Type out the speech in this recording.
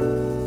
Amen.